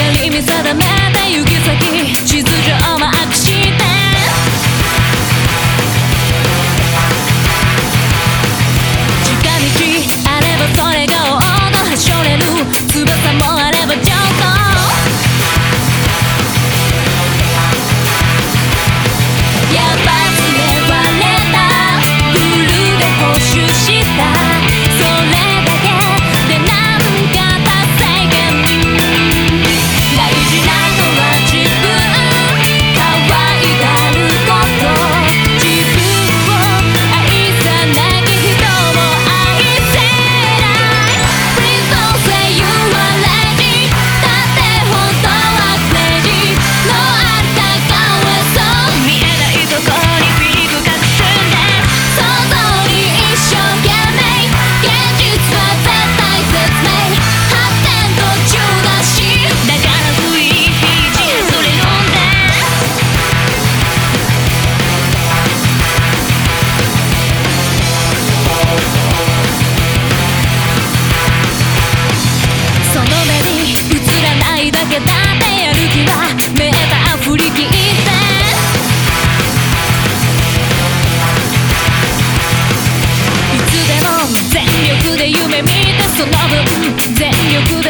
光見定めてゆく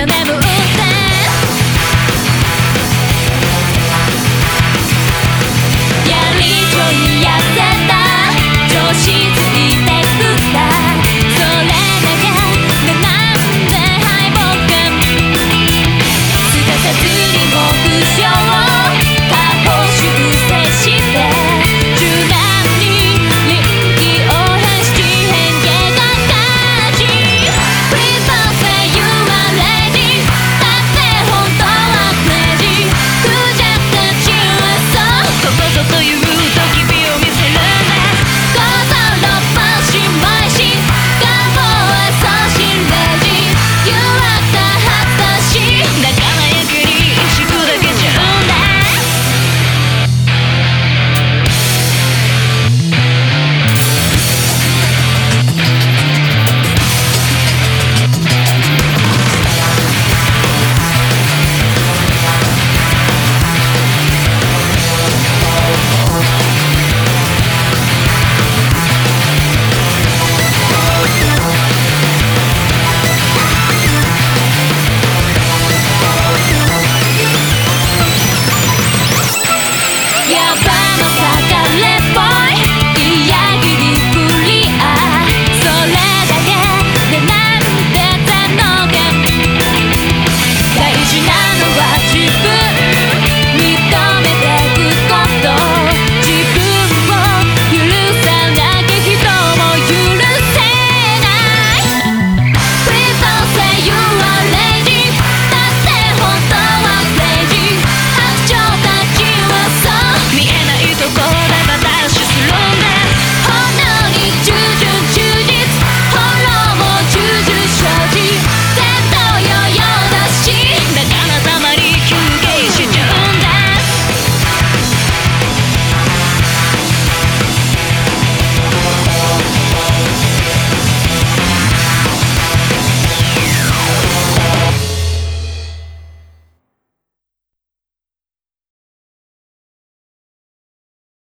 その分全力で眠って